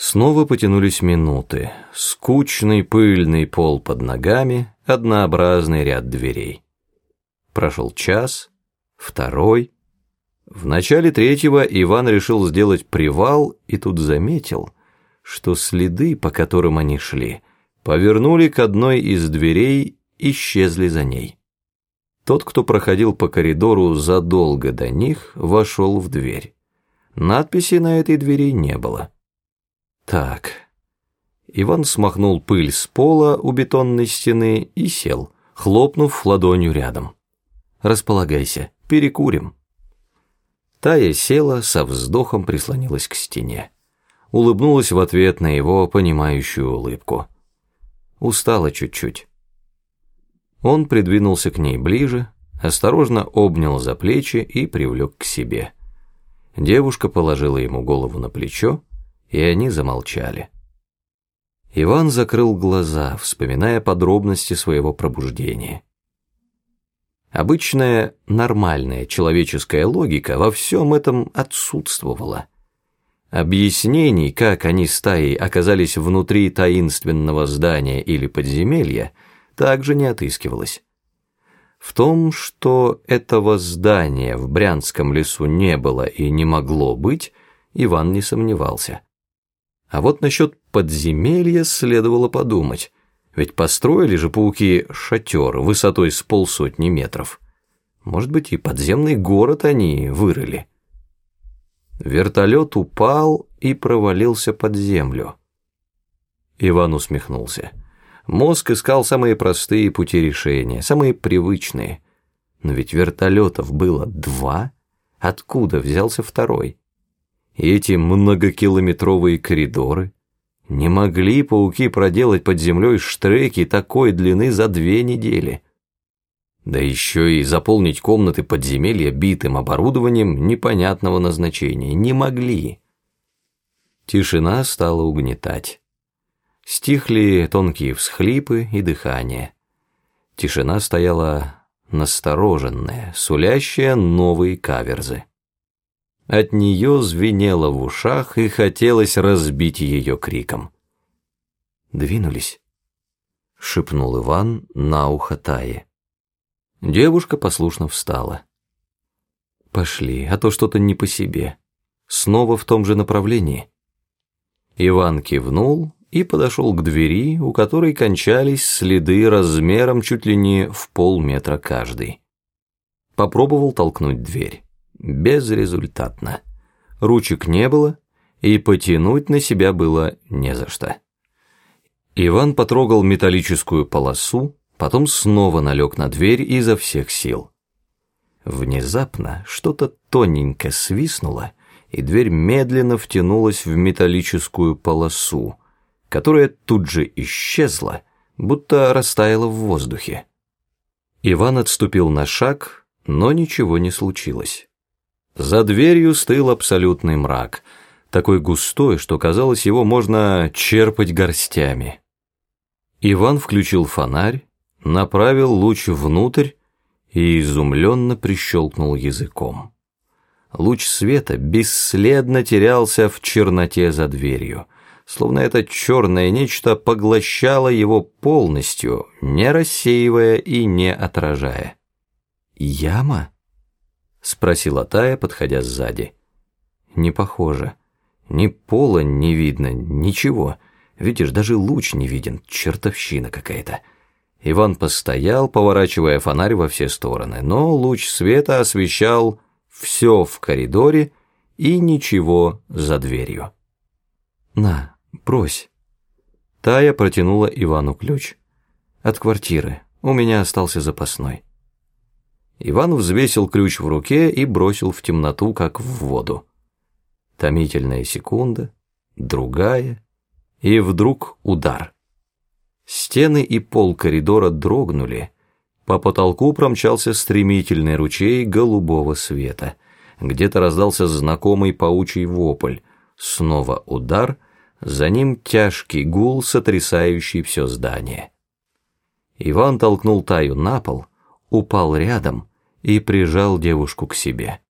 Снова потянулись минуты. Скучный пыльный пол под ногами, однообразный ряд дверей. Прошел час, второй. В начале третьего Иван решил сделать привал и тут заметил, что следы, по которым они шли, повернули к одной из дверей, исчезли за ней. Тот, кто проходил по коридору задолго до них, вошел в дверь. Надписи на этой двери не было. Так. Иван смахнул пыль с пола у бетонной стены и сел, хлопнув ладонью рядом. «Располагайся, перекурим». Тая села, со вздохом прислонилась к стене. Улыбнулась в ответ на его понимающую улыбку. Устала чуть-чуть. Он придвинулся к ней ближе, осторожно обнял за плечи и привлек к себе. Девушка положила ему голову на плечо, и они замолчали. Иван закрыл глаза, вспоминая подробности своего пробуждения. Обычная нормальная человеческая логика во всем этом отсутствовала. Объяснений, как они стаей оказались внутри таинственного здания или подземелья – также не отыскивалось. В том, что этого здания в Брянском лесу не было и не могло быть, Иван не сомневался. А вот насчет подземелья следовало подумать, ведь построили же пауки шатер высотой с полсотни метров. Может быть, и подземный город они вырыли. Вертолет упал и провалился под землю. Иван усмехнулся. Мозг искал самые простые пути решения, самые привычные. Но ведь вертолетов было два, откуда взялся второй? Эти многокилометровые коридоры? Не могли пауки проделать под землей штреки такой длины за две недели. Да еще и заполнить комнаты подземелья битым оборудованием непонятного назначения не могли. Тишина стала угнетать. Стихли тонкие всхлипы и дыхание. Тишина стояла настороженная, сулящая новые каверзы. От нее звенело в ушах и хотелось разбить ее криком. «Двинулись», — шепнул Иван на ухо Тае. Девушка послушно встала. «Пошли, а то что-то не по себе. Снова в том же направлении». Иван кивнул и подошел к двери, у которой кончались следы размером чуть ли не в полметра каждый. Попробовал толкнуть дверь. Безрезультатно. Ручек не было, и потянуть на себя было не за что. Иван потрогал металлическую полосу, потом снова налег на дверь изо всех сил. Внезапно что-то тоненько свистнуло, и дверь медленно втянулась в металлическую полосу, которая тут же исчезла, будто растаяла в воздухе. Иван отступил на шаг, но ничего не случилось. За дверью стыл абсолютный мрак, такой густой, что казалось, его можно черпать горстями. Иван включил фонарь, направил луч внутрь и изумленно прищелкнул языком. Луч света бесследно терялся в черноте за дверью — словно это черное нечто поглощало его полностью, не рассеивая и не отражая. «Яма?» — спросила Тая, подходя сзади. «Не похоже. Ни пола не видно, ничего. Видишь, даже луч не виден, чертовщина какая-то». Иван постоял, поворачивая фонарь во все стороны, но луч света освещал все в коридоре и ничего за дверью. «На, брось». Тая протянула Ивану ключ. «От квартиры. У меня остался запасной». Иван взвесил ключ в руке и бросил в темноту, как в воду. Томительная секунда, другая, и вдруг удар. Стены и пол коридора дрогнули, по потолку промчался стремительный ручей голубого света. Где-то раздался знакомый паучий вопль, снова удар — за ним тяжкий гул, сотрясающий все здание. Иван толкнул Таю на пол, упал рядом и прижал девушку к себе.